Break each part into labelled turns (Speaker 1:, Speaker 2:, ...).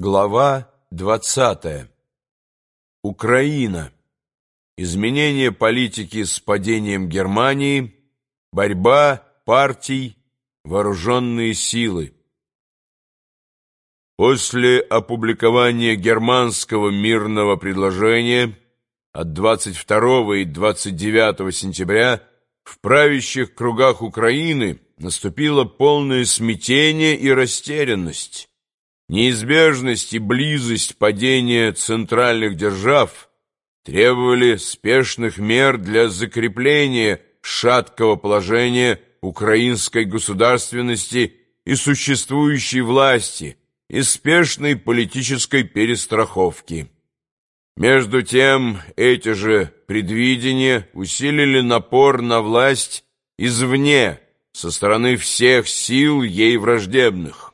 Speaker 1: Глава 20. Украина. Изменение политики с падением Германии, борьба партий, вооруженные силы. После опубликования германского мирного предложения от 22 и 29 сентября в правящих кругах Украины наступило полное смятение и растерянность. Неизбежность и близость падения центральных держав требовали спешных мер для закрепления шаткого положения украинской государственности и существующей власти и спешной политической перестраховки. Между тем, эти же предвидения усилили напор на власть извне, со стороны всех сил ей враждебных.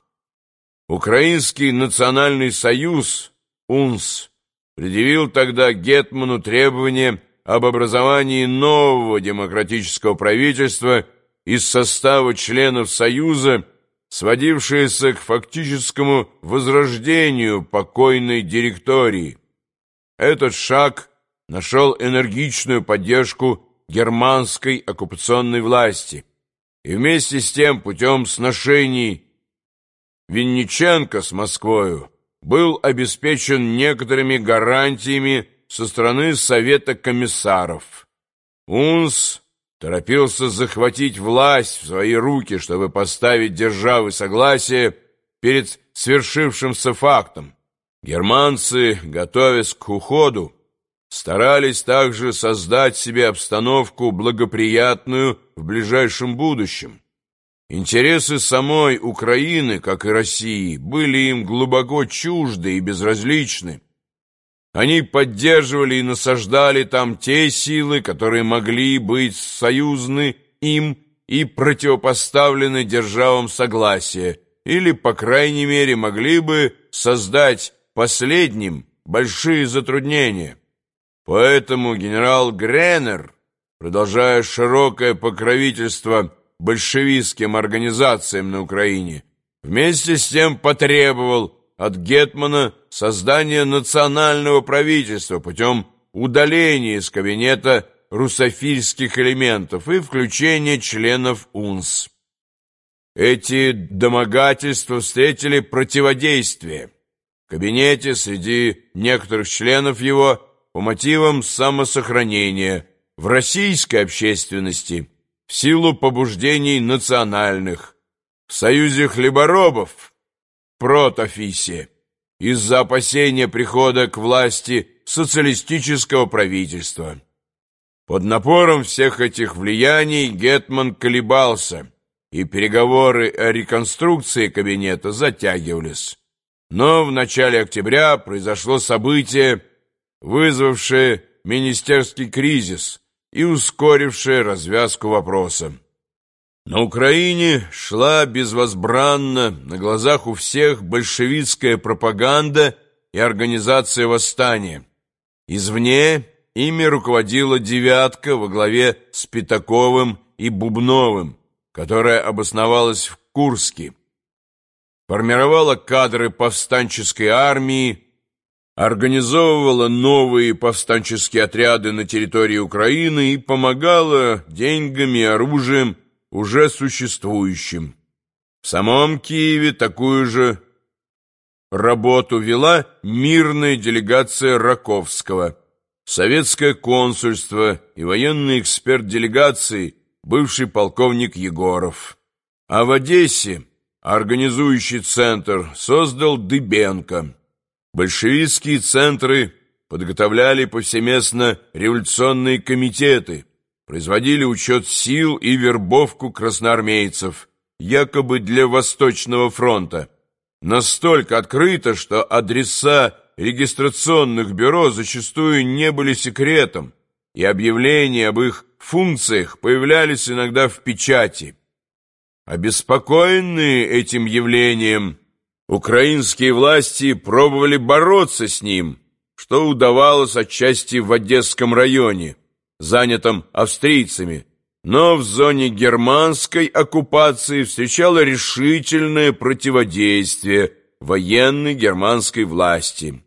Speaker 1: Украинский национальный союз, УНС, предъявил тогда Гетману требование об образовании нового демократического правительства из состава членов Союза, сводившееся к фактическому возрождению покойной директории. Этот шаг нашел энергичную поддержку германской оккупационной власти и вместе с тем путем сношений Винниченко с Москвою был обеспечен некоторыми гарантиями со стороны Совета комиссаров. УНС торопился захватить власть в свои руки, чтобы поставить державы согласия перед свершившимся фактом. Германцы, готовясь к уходу, старались также создать себе обстановку благоприятную в ближайшем будущем. Интересы самой Украины, как и России, были им глубоко чужды и безразличны. Они поддерживали и насаждали там те силы, которые могли быть союзны им и противопоставлены державам согласия, или, по крайней мере, могли бы создать последним большие затруднения. Поэтому генерал Гренер, продолжая широкое покровительство большевистским организациям на Украине, вместе с тем потребовал от Гетмана создания национального правительства путем удаления из кабинета русофильских элементов и включения членов УНС. Эти домогательства встретили противодействие. В кабинете среди некоторых членов его по мотивам самосохранения в российской общественности – силу побуждений национальных, в союзе хлеборобов, протофисе, из-за опасения прихода к власти социалистического правительства. Под напором всех этих влияний Гетман колебался, и переговоры о реконструкции кабинета затягивались. Но в начале октября произошло событие, вызвавшее министерский кризис – и ускорившая развязку вопроса. На Украине шла безвозбранно на глазах у всех большевистская пропаганда и организация восстания. Извне ими руководила «девятка» во главе с Пятаковым и Бубновым, которая обосновалась в Курске. Формировала кадры повстанческой армии, организовывала новые повстанческие отряды на территории Украины и помогала деньгами и оружием уже существующим. В самом Киеве такую же работу вела мирная делегация Раковского, советское консульство и военный эксперт делегации, бывший полковник Егоров. А в Одессе организующий центр создал Дыбенко. Большевистские центры подготовляли повсеместно революционные комитеты, производили учет сил и вербовку красноармейцев, якобы для Восточного фронта. Настолько открыто, что адреса регистрационных бюро зачастую не были секретом, и объявления об их функциях появлялись иногда в печати. Обеспокоенные этим явлением – Украинские власти пробовали бороться с ним, что удавалось отчасти в Одесском районе, занятом австрийцами, но в зоне германской оккупации встречало решительное противодействие военной германской власти.